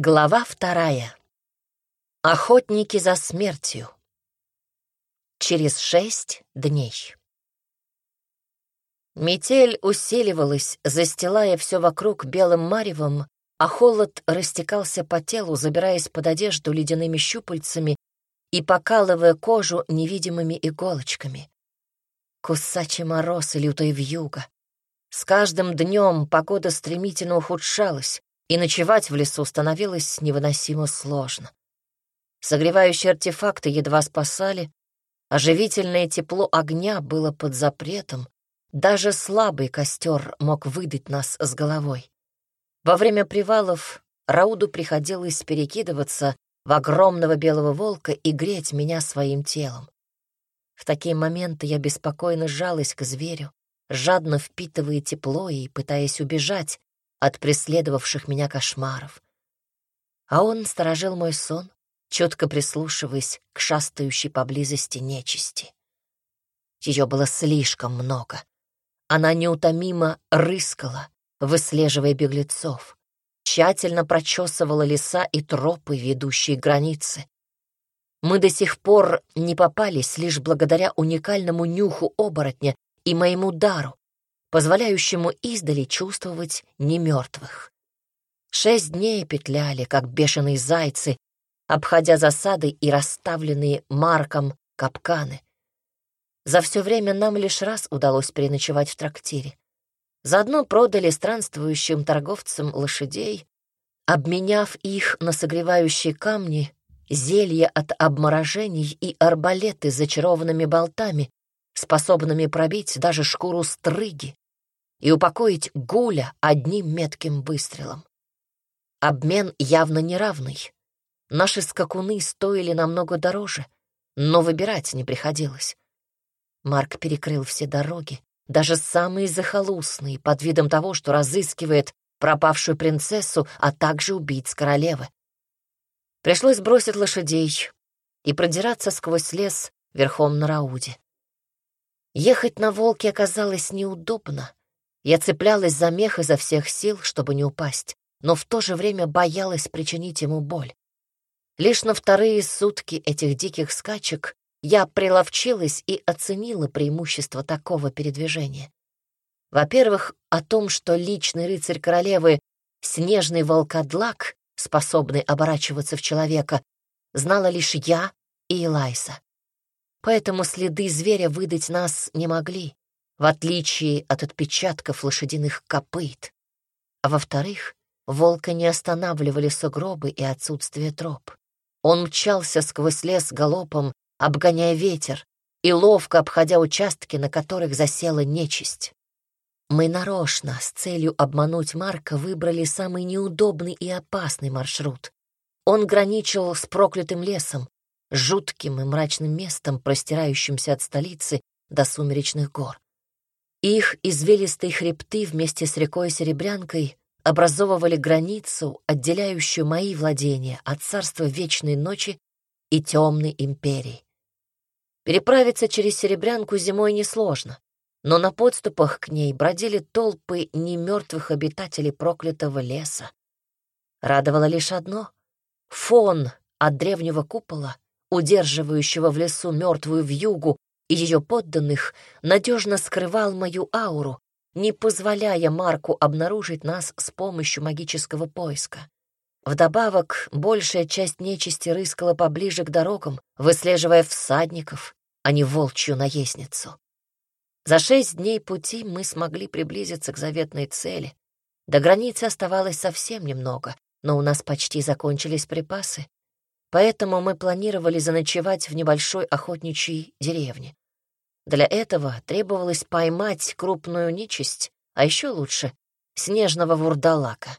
Глава вторая. Охотники за смертью. Через шесть дней. Метель усиливалась, застилая все вокруг белым маревом, а холод растекался по телу, забираясь под одежду ледяными щупальцами и покалывая кожу невидимыми иголочками. Кусачий мороз и лютая вьюга. С каждым днем погода стремительно ухудшалась, и ночевать в лесу становилось невыносимо сложно. Согревающие артефакты едва спасали, оживительное тепло огня было под запретом, даже слабый костер мог выдать нас с головой. Во время привалов Рауду приходилось перекидываться в огромного белого волка и греть меня своим телом. В такие моменты я беспокойно жалась к зверю, жадно впитывая тепло и пытаясь убежать от преследовавших меня кошмаров. А он сторожил мой сон, четко прислушиваясь к шастающей поблизости нечисти. Ее было слишком много. Она неутомимо рыскала, выслеживая беглецов, тщательно прочесывала леса и тропы, ведущие границы. Мы до сих пор не попались лишь благодаря уникальному нюху оборотня и моему дару, позволяющему издали чувствовать немертвых. Шесть дней петляли, как бешеные зайцы, обходя засады и расставленные марком капканы. За все время нам лишь раз удалось переночевать в трактире. Заодно продали странствующим торговцам лошадей, обменяв их на согревающие камни, зелья от обморожений и арбалеты с зачарованными болтами, способными пробить даже шкуру стрыги и упокоить гуля одним метким выстрелом. Обмен явно неравный. Наши скакуны стоили намного дороже, но выбирать не приходилось. Марк перекрыл все дороги, даже самые захолустные, под видом того, что разыскивает пропавшую принцессу, а также убийц королевы. Пришлось бросить лошадей и продираться сквозь лес верхом на Рауде. Ехать на волке оказалось неудобно. Я цеплялась за мех изо всех сил, чтобы не упасть, но в то же время боялась причинить ему боль. Лишь на вторые сутки этих диких скачек я приловчилась и оценила преимущество такого передвижения. Во-первых, о том, что личный рыцарь королевы — снежный волкодлак, способный оборачиваться в человека, знала лишь я и Элайса. Поэтому следы зверя выдать нас не могли, в отличие от отпечатков лошадиных копыт. А во-вторых, волка не останавливали сугробы и отсутствие троп. Он мчался сквозь лес галопом, обгоняя ветер и ловко обходя участки, на которых засела нечисть. Мы нарочно, с целью обмануть Марка, выбрали самый неудобный и опасный маршрут. Он граничил с проклятым лесом, жутким и мрачным местом, простирающимся от столицы до сумеречных гор. Их извилистые хребты вместе с рекой Серебрянкой образовывали границу, отделяющую мои владения от царства Вечной Ночи и Темной Империи. Переправиться через Серебрянку зимой несложно, но на подступах к ней бродили толпы немертвых обитателей проклятого леса. Радовало лишь одно — фон от древнего купола — удерживающего в лесу мертвую вьюгу и ее подданных, надежно скрывал мою ауру, не позволяя Марку обнаружить нас с помощью магического поиска. Вдобавок, большая часть нечисти рыскала поближе к дорогам, выслеживая всадников, а не волчью наездницу. За шесть дней пути мы смогли приблизиться к заветной цели. До границы оставалось совсем немного, но у нас почти закончились припасы, поэтому мы планировали заночевать в небольшой охотничьей деревне. Для этого требовалось поймать крупную нечисть, а еще лучше — снежного вурдалака.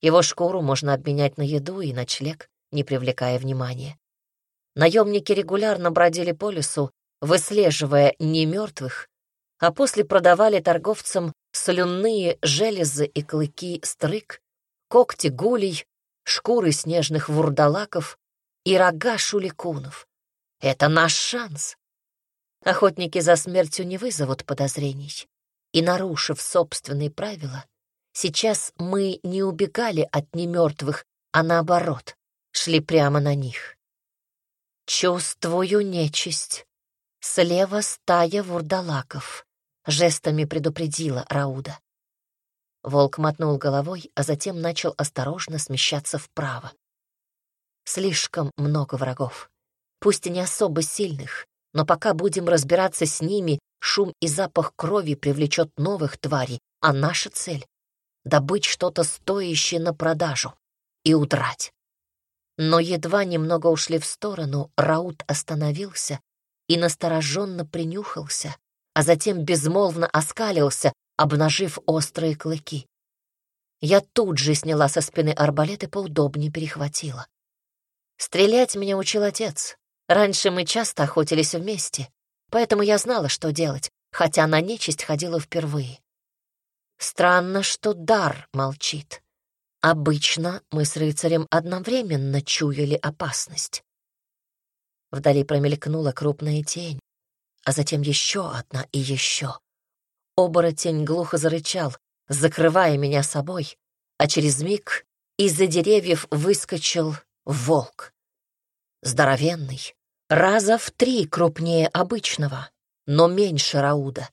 Его шкуру можно обменять на еду и ночлег, не привлекая внимания. Наемники регулярно бродили по лесу, выслеживая немертвых, а после продавали торговцам слюнные железы и клыки стрык, когти гулей, шкуры снежных вурдалаков и рога шуликунов. Это наш шанс. Охотники за смертью не вызовут подозрений. И, нарушив собственные правила, сейчас мы не убегали от немертвых, а наоборот, шли прямо на них. «Чувствую нечисть. Слева стая вурдалаков», — жестами предупредила Рауда. Волк мотнул головой, а затем начал осторожно смещаться вправо. Слишком много врагов. Пусть и не особо сильных, но пока будем разбираться с ними, шум и запах крови привлечет новых тварей, а наша цель — добыть что-то стоящее на продажу и удрать. Но едва немного ушли в сторону, Раут остановился и настороженно принюхался, а затем безмолвно оскалился, обнажив острые клыки. Я тут же сняла со спины арбалет и поудобнее перехватила. Стрелять меня учил отец. Раньше мы часто охотились вместе, поэтому я знала, что делать, хотя на нечисть ходила впервые. Странно, что дар молчит. Обычно мы с рыцарем одновременно чуяли опасность. Вдали промелькнула крупная тень, а затем еще одна и еще. Оборотень глухо зарычал, закрывая меня собой, а через миг из-за деревьев выскочил волк. Здоровенный, раза в три крупнее обычного, но меньше Рауда.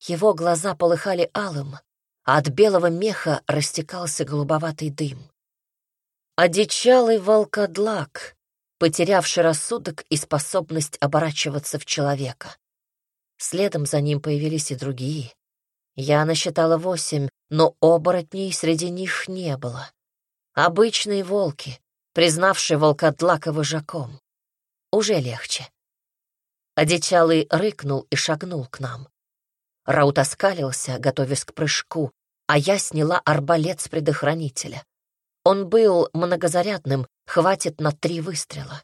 Его глаза полыхали алым, а от белого меха растекался голубоватый дым. Одичалый волкодлак, потерявший рассудок и способность оборачиваться в человека. Следом за ним появились и другие. Я насчитала восемь, но оборотней среди них не было. Обычные волки, признавшие волкодлака вожаком. Уже легче. Одичалый рыкнул и шагнул к нам. Раут оскалился, готовясь к прыжку, а я сняла арбалет с предохранителя. Он был многозарядным, хватит на три выстрела.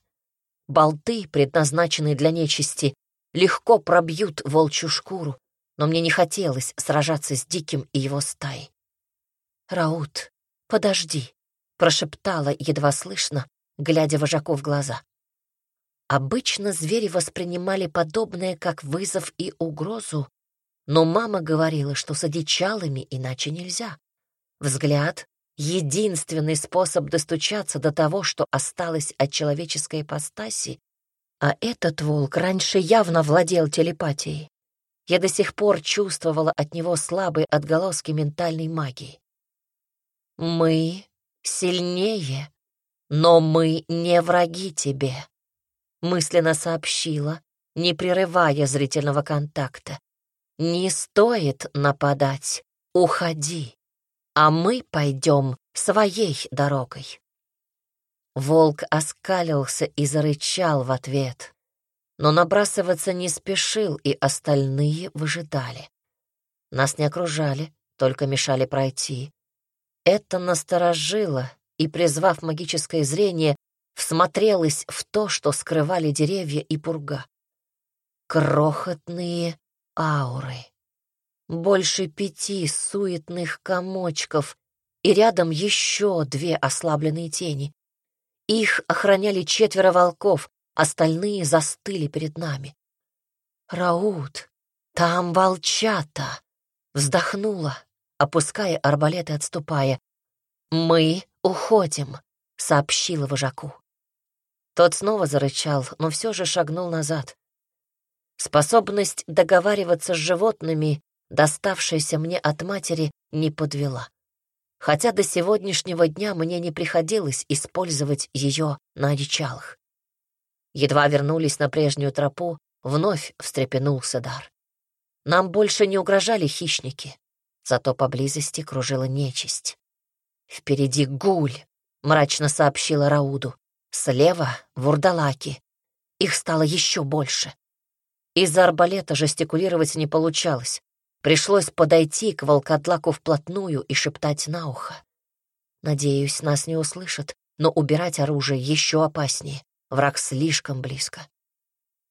Болты, предназначенные для нечисти, легко пробьют волчью шкуру, но мне не хотелось сражаться с Диким и его стаей. «Раут, подожди», — прошептала едва слышно, глядя вожаку в глаза. Обычно звери воспринимали подобное как вызов и угрозу, но мама говорила, что с одичалами иначе нельзя. Взгляд — единственный способ достучаться до того, что осталось от человеческой ипостаси, а этот волк раньше явно владел телепатией. Я до сих пор чувствовала от него слабые отголоски ментальной магии. «Мы сильнее, но мы не враги тебе», — мысленно сообщила, не прерывая зрительного контакта. «Не стоит нападать, уходи, а мы пойдем своей дорогой». Волк оскалился и зарычал в ответ, но набрасываться не спешил, и остальные выжидали. Нас не окружали, только мешали пройти. Это насторожило, и, призвав магическое зрение, всмотрелась в то, что скрывали деревья и пурга. Крохотные ауры. Больше пяти суетных комочков, и рядом еще две ослабленные тени. Их охраняли четверо волков, остальные застыли перед нами. «Раут, там волчата!» Вздохнула, опуская арбалет и отступая. «Мы уходим», — сообщила вожаку. Тот снова зарычал, но все же шагнул назад. Способность договариваться с животными, доставшаяся мне от матери, не подвела хотя до сегодняшнего дня мне не приходилось использовать ее на одичалах. Едва вернулись на прежнюю тропу, вновь встрепенулся дар. Нам больше не угрожали хищники, зато поблизости кружила нечисть. «Впереди гуль», — мрачно сообщила Рауду. «Слева — вурдалаки. Их стало еще больше». Из-за арбалета жестикулировать не получалось. Пришлось подойти к волкодлаку вплотную и шептать на ухо. Надеюсь, нас не услышат, но убирать оружие еще опаснее. Враг слишком близко.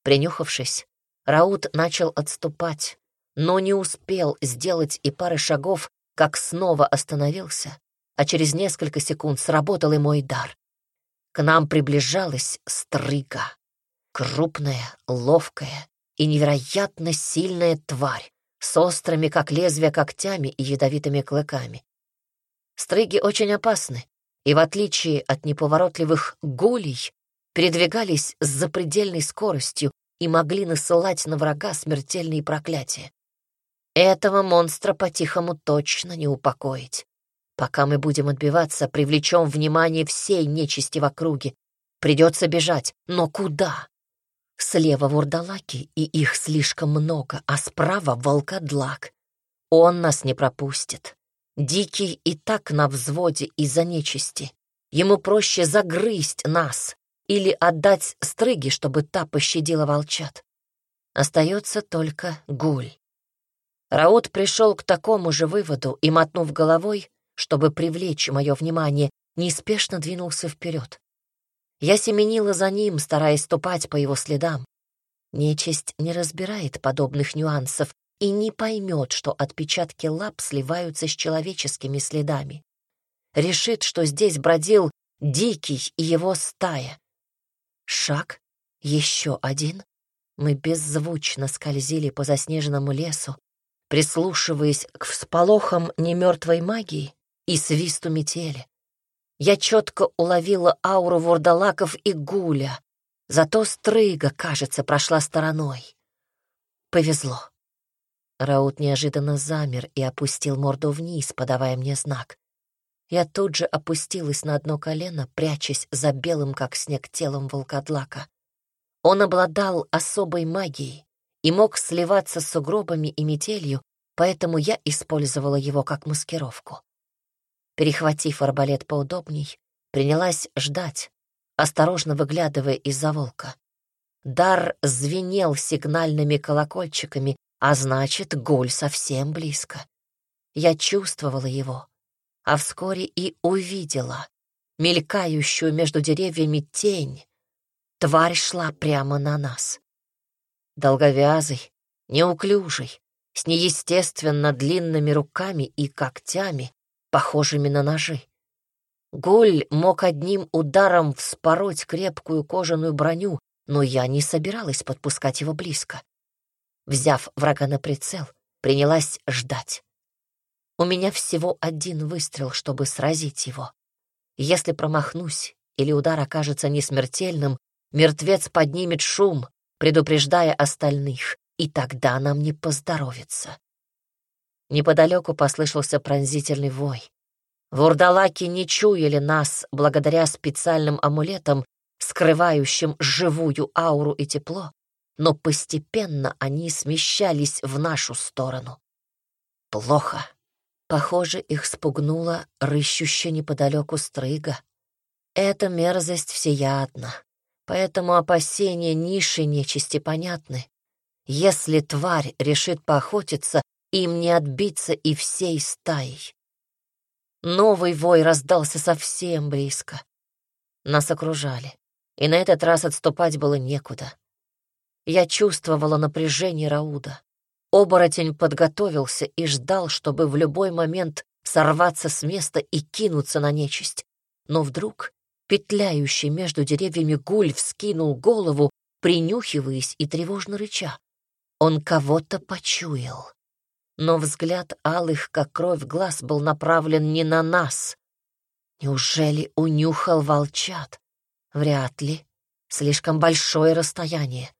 Принюхавшись, Раут начал отступать, но не успел сделать и пары шагов, как снова остановился, а через несколько секунд сработал и мой дар. К нам приближалась стрыга. Крупная, ловкая и невероятно сильная тварь, с острыми, как лезвие, когтями и ядовитыми клыками. Стрыги очень опасны, и, в отличие от неповоротливых гулей, передвигались с запредельной скоростью и могли насылать на врага смертельные проклятия. Этого монстра по-тихому точно не упокоить. Пока мы будем отбиваться, привлечем внимание всей нечисти в округе. Придется бежать, но куда? Слева вурдалаки, и их слишком много, а справа волкодлак. Он нас не пропустит. Дикий и так на взводе из-за нечисти. Ему проще загрызть нас или отдать стрыги, чтобы та пощадила волчат. Остается только гуль. Раут пришел к такому же выводу и, мотнув головой, чтобы привлечь мое внимание, неспешно двинулся вперед. Я семенила за ним, стараясь ступать по его следам. Нечисть не разбирает подобных нюансов и не поймет, что отпечатки лап сливаются с человеческими следами. Решит, что здесь бродил дикий и его стая. Шаг, еще один. Мы беззвучно скользили по заснеженному лесу, прислушиваясь к всполохам немертвой магии и свисту метели. Я четко уловила ауру вурдалаков и гуля, зато стрыга, кажется, прошла стороной. Повезло. Раут неожиданно замер и опустил морду вниз, подавая мне знак. Я тут же опустилась на одно колено, прячась за белым, как снег, телом волкодлака. Он обладал особой магией и мог сливаться с сугробами и метелью, поэтому я использовала его как маскировку. Перехватив арбалет поудобней, принялась ждать, осторожно выглядывая из-за волка. Дар звенел сигнальными колокольчиками, а значит, голь совсем близко. Я чувствовала его, а вскоре и увидела мелькающую между деревьями тень. Тварь шла прямо на нас. Долговязый, неуклюжий, с неестественно длинными руками и когтями, похожими на ножи. Гуль мог одним ударом вспороть крепкую кожаную броню, но я не собиралась подпускать его близко. Взяв врага на прицел, принялась ждать. У меня всего один выстрел, чтобы сразить его. Если промахнусь или удар окажется несмертельным, мертвец поднимет шум, предупреждая остальных, и тогда нам не поздоровится. Неподалеку послышался пронзительный вой. Вурдалаки не чуяли нас благодаря специальным амулетам, скрывающим живую ауру и тепло, но постепенно они смещались в нашу сторону. Плохо. Похоже, их спугнула рыщущая неподалеку стрыга. Эта мерзость всеядна, поэтому опасения ниши нечисти понятны. Если тварь решит поохотиться, им не отбиться и всей стаей. Новый вой раздался совсем близко. Нас окружали, и на этот раз отступать было некуда. Я чувствовала напряжение Рауда. Оборотень подготовился и ждал, чтобы в любой момент сорваться с места и кинуться на нечисть. Но вдруг петляющий между деревьями гуль вскинул голову, принюхиваясь и тревожно рыча. Он кого-то почуял но взгляд алых, как кровь, глаз был направлен не на нас. Неужели унюхал волчат? Вряд ли. Слишком большое расстояние.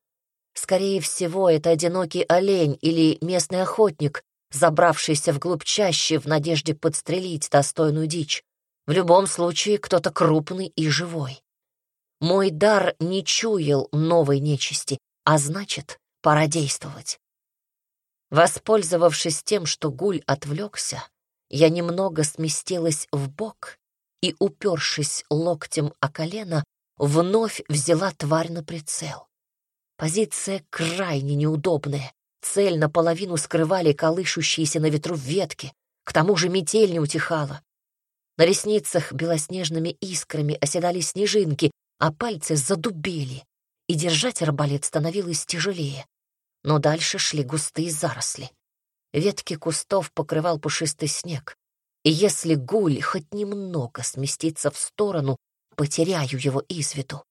Скорее всего, это одинокий олень или местный охотник, забравшийся вглубь чаще в надежде подстрелить достойную дичь. В любом случае, кто-то крупный и живой. Мой дар не чуял новой нечисти, а значит, пора действовать. Воспользовавшись тем, что гуль отвлекся, я немного сместилась в бок и, упершись локтем о колено, вновь взяла тварь на прицел. Позиция крайне неудобная. Цель наполовину скрывали колышущиеся на ветру ветки. К тому же метель не утихала. На ресницах белоснежными искрами оседали снежинки, а пальцы задубели, и держать арбалет становилось тяжелее но дальше шли густые заросли. Ветки кустов покрывал пушистый снег, и если гуль хоть немного сместится в сторону, потеряю его из виду.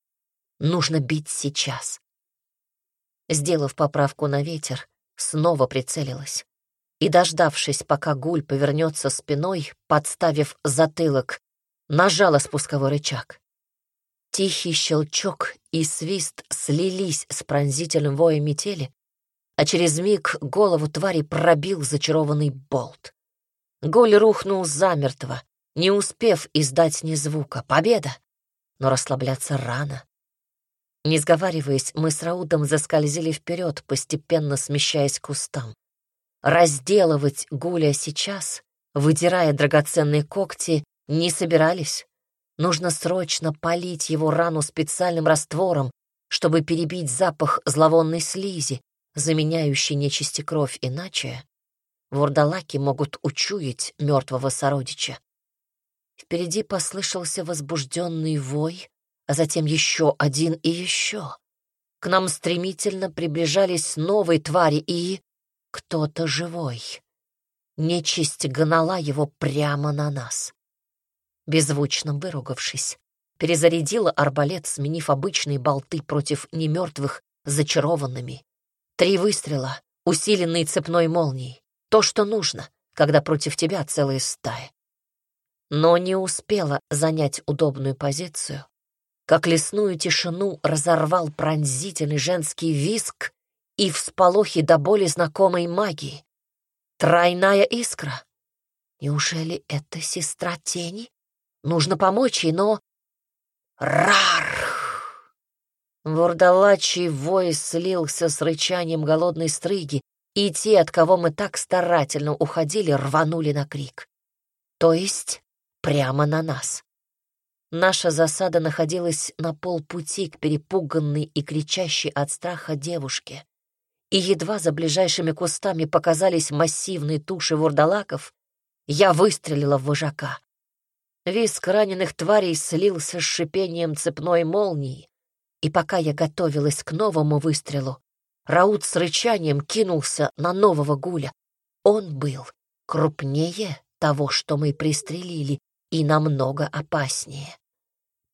Нужно бить сейчас. Сделав поправку на ветер, снова прицелилась. И, дождавшись, пока гуль повернется спиной, подставив затылок, нажала спусковой рычаг. Тихий щелчок и свист слились с пронзительным воем метели, а через миг голову твари пробил зачарованный болт. Голь рухнул замертво, не успев издать ни звука. Победа! Но расслабляться рано. Не сговариваясь, мы с Раудом заскользили вперед, постепенно смещаясь к кустам. Разделывать Гуля сейчас, выдирая драгоценные когти, не собирались. Нужно срочно полить его рану специальным раствором, чтобы перебить запах зловонной слизи, заменяющей нечисти кровь, иначе вурдалаки могут учуять мертвого сородича. Впереди послышался возбужденный вой, а затем еще один и еще. К нам стремительно приближались новые твари и... кто-то живой. Нечисть гнала его прямо на нас. Беззвучно выругавшись, перезарядила арбалет, сменив обычные болты против немертвых зачарованными. Три выстрела, усиленные цепной молнией. То, что нужно, когда против тебя целая стая. Но не успела занять удобную позицию, как лесную тишину разорвал пронзительный женский виск и всполохи до боли знакомой магии. Тройная искра. Неужели это сестра тени? Нужно помочь ей, но... Рарх! Вурдалачий вой слился с рычанием голодной стрыги, и те, от кого мы так старательно уходили, рванули на крик. То есть прямо на нас. Наша засада находилась на полпути к перепуганной и кричащей от страха девушке. И едва за ближайшими кустами показались массивные туши вурдалаков, я выстрелила в вожака. Виск раненых тварей слился с шипением цепной молнии, и пока я готовилась к новому выстрелу, Раут с рычанием кинулся на нового гуля. Он был крупнее того, что мы пристрелили, и намного опаснее.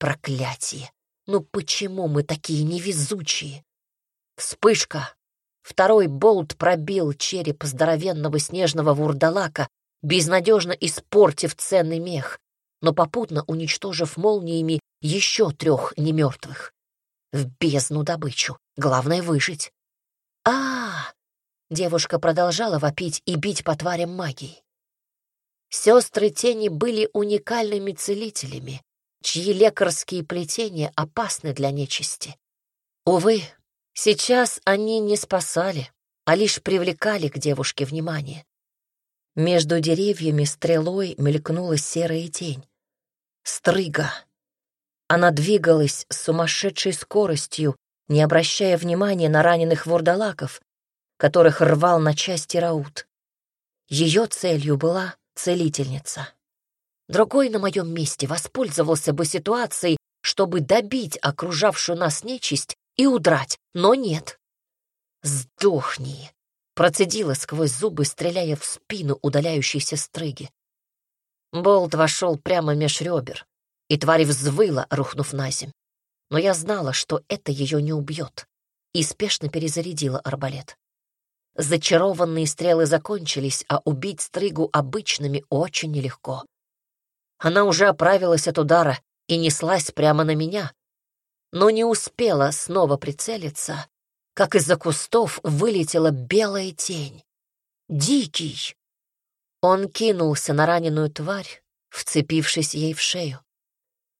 Проклятие! Ну почему мы такие невезучие? Вспышка! Второй болт пробил череп здоровенного снежного вурдалака, безнадежно испортив ценный мех, но попутно уничтожив молниями еще трех немертвых. В бездну добычу. Главное — выжить. а, Девушка продолжала вопить и бить по тварям магией. Сестры тени были уникальными целителями, чьи лекарские плетения опасны для нечисти. Увы, сейчас они не спасали, а лишь привлекали к девушке внимание. Между деревьями стрелой мелькнула серая тень. Стрыга. Она двигалась с сумасшедшей скоростью, не обращая внимания на раненых вурдалаков, которых рвал на части Раут. Ее целью была целительница. Другой на моем месте воспользовался бы ситуацией, чтобы добить окружавшую нас нечисть и удрать, но нет. «Сдохни!» — процедила сквозь зубы, стреляя в спину удаляющейся стрыги. Болт вошел прямо меж ребер, и тварь взвыла, рухнув на земь. Но я знала, что это ее не убьет, и спешно перезарядила арбалет. Зачарованные стрелы закончились, а убить стригу обычными очень нелегко. Она уже оправилась от удара и неслась прямо на меня, но не успела снова прицелиться, как из-за кустов вылетела белая тень. Дикий! Он кинулся на раненую тварь, вцепившись ей в шею.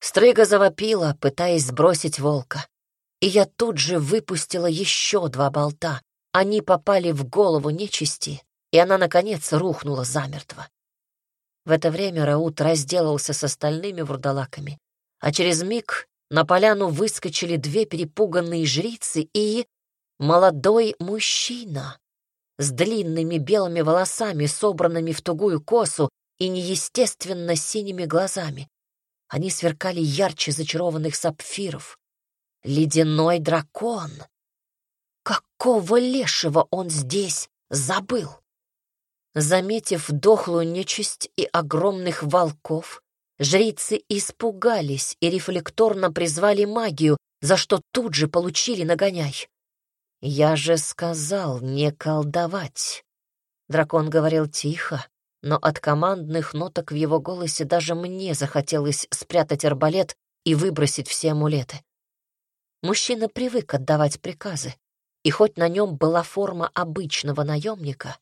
Стрыга завопила, пытаясь сбросить волка. И я тут же выпустила еще два болта. Они попали в голову нечисти, и она, наконец, рухнула замертво. В это время Раут разделался с остальными вурдалаками, а через миг на поляну выскочили две перепуганные жрицы и молодой мужчина с длинными белыми волосами, собранными в тугую косу и неестественно синими глазами. Они сверкали ярче зачарованных сапфиров. Ледяной дракон! Какого лешего он здесь забыл? Заметив дохлую нечисть и огромных волков, жрицы испугались и рефлекторно призвали магию, за что тут же получили нагоняй. «Я же сказал не колдовать!» Дракон говорил тихо, но от командных ноток в его голосе даже мне захотелось спрятать арбалет и выбросить все амулеты. Мужчина привык отдавать приказы, и хоть на нем была форма обычного наемника,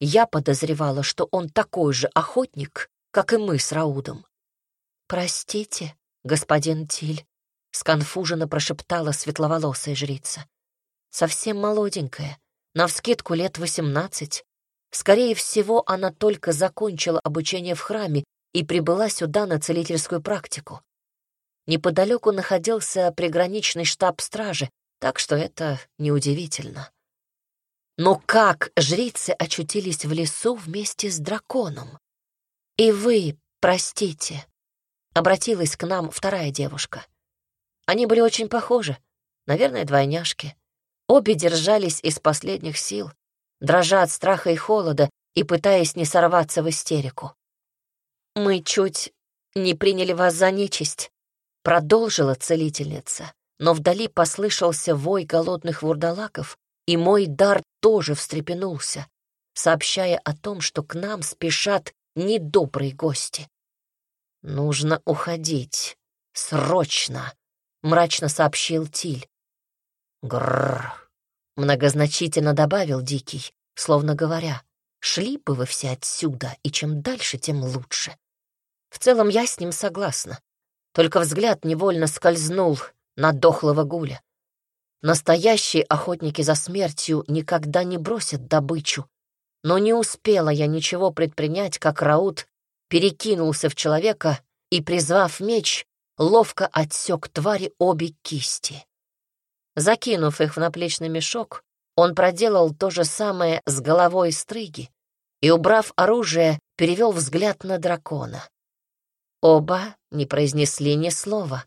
я подозревала, что он такой же охотник, как и мы с Раудом. «Простите, господин Тиль», — сконфуженно прошептала светловолосая жрица. «Совсем молоденькая, навскидку лет восемнадцать. Скорее всего, она только закончила обучение в храме и прибыла сюда на целительскую практику. Неподалеку находился приграничный штаб стражи, так что это неудивительно. Но как жрицы очутились в лесу вместе с драконом? И вы, простите, обратилась к нам вторая девушка. Они были очень похожи, наверное, двойняшки. Обе держались из последних сил, дрожа от страха и холода и пытаясь не сорваться в истерику. «Мы чуть не приняли вас за нечисть», — продолжила целительница, но вдали послышался вой голодных вурдалаков, и мой дар тоже встрепенулся, сообщая о том, что к нам спешат недобрые гости. «Нужно уходить. Срочно!» — мрачно сообщил Тиль. «Грррр!» — многозначительно добавил Дикий, словно говоря, «Шли бы вы все отсюда, и чем дальше, тем лучше». В целом я с ним согласна, только взгляд невольно скользнул на дохлого гуля. Настоящие охотники за смертью никогда не бросят добычу. Но не успела я ничего предпринять, как Раут перекинулся в человека и, призвав меч, ловко отсек твари обе кисти. Закинув их в наплечный мешок, он проделал то же самое с головой стрыги и, убрав оружие, перевел взгляд на дракона. Оба не произнесли ни слова.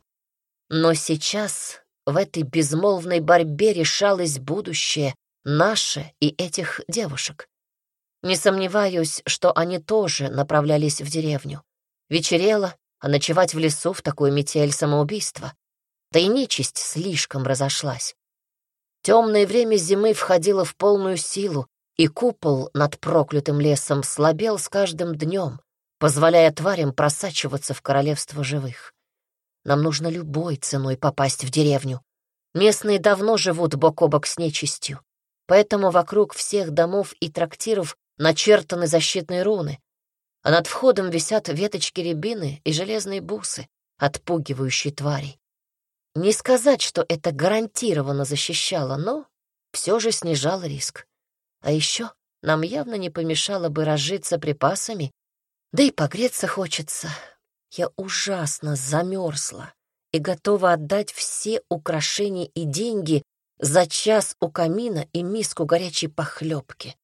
Но сейчас в этой безмолвной борьбе решалось будущее наше и этих девушек. Не сомневаюсь, что они тоже направлялись в деревню. Вечерело, а ночевать в лесу в такую метель самоубийства. Да и нечисть слишком разошлась. Темное время зимы входило в полную силу, и купол над проклятым лесом слабел с каждым днем, позволяя тварям просачиваться в королевство живых. Нам нужно любой ценой попасть в деревню. Местные давно живут бок о бок с нечистью, поэтому вокруг всех домов и трактиров начертаны защитные руны, а над входом висят веточки рябины и железные бусы, отпугивающие тварей. Не сказать, что это гарантированно защищало, но все же снижало риск. А еще нам явно не помешало бы разжиться припасами, да и погреться хочется. Я ужасно замерзла и готова отдать все украшения и деньги за час у камина и миску горячей похлебки.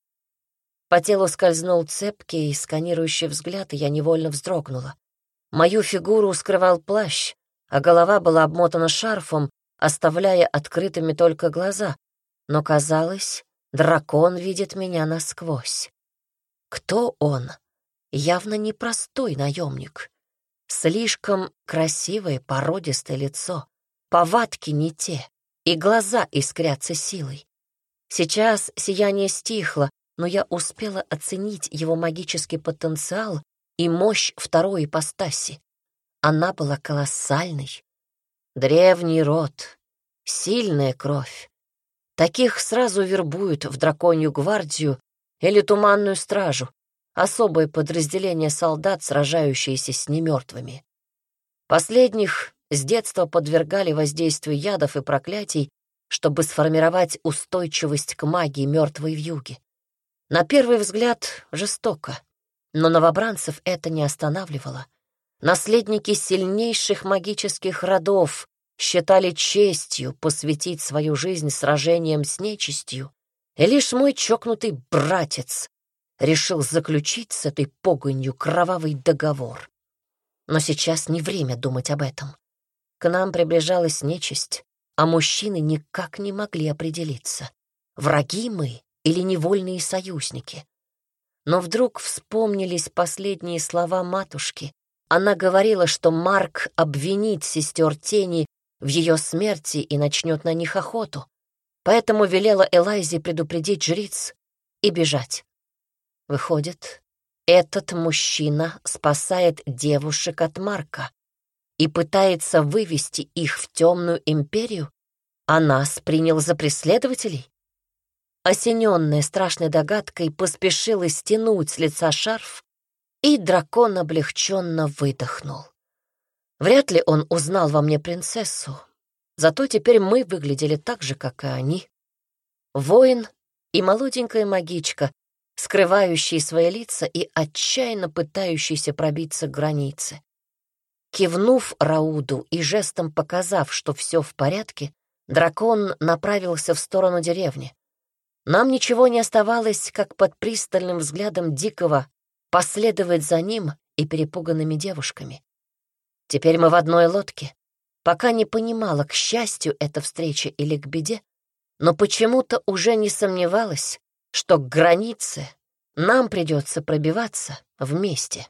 По телу скользнул цепкий и сканирующий взгляд, и я невольно вздрогнула. Мою фигуру скрывал плащ, а голова была обмотана шарфом, оставляя открытыми только глаза. Но, казалось, дракон видит меня насквозь. Кто он? Явно непростой наемник. Слишком красивое породистое лицо, повадки не те, и глаза искрятся силой. Сейчас сияние стихло, но я успела оценить его магический потенциал и мощь второй ипостаси. Она была колоссальной. Древний род, сильная кровь. Таких сразу вербуют в драконью гвардию или туманную стражу, особое подразделение солдат, сражающиеся с немертвыми. Последних с детства подвергали воздействию ядов и проклятий, чтобы сформировать устойчивость к магии мертвой вьюги. На первый взгляд жестоко, но новобранцев это не останавливало. Наследники сильнейших магических родов считали честью посвятить свою жизнь сражениям с нечистью, и лишь мой чокнутый братец решил заключить с этой погонью кровавый договор. Но сейчас не время думать об этом. К нам приближалась нечисть, а мужчины никак не могли определиться, враги мы или невольные союзники. Но вдруг вспомнились последние слова матушки. Она говорила, что Марк обвинит сестер Тени в ее смерти и начнет на них охоту. Поэтому велела Элайзе предупредить жриц и бежать. Выходит, Этот мужчина спасает девушек от Марка и пытается вывести их в темную империю, а нас принял за преследователей? Осененная страшной догадкой поспешила стянуть с лица шарф, и дракон облегченно выдохнул. Вряд ли он узнал во мне принцессу, зато теперь мы выглядели так же, как и они. Воин и молоденькая магичка, скрывающие свои лица и отчаянно пытающиеся пробиться к границе. Кивнув Рауду и жестом показав, что все в порядке, дракон направился в сторону деревни. Нам ничего не оставалось, как под пристальным взглядом Дикого последовать за ним и перепуганными девушками. Теперь мы в одной лодке. Пока не понимала, к счастью эта встреча или к беде, но почему-то уже не сомневалась, что к границе нам придется пробиваться вместе.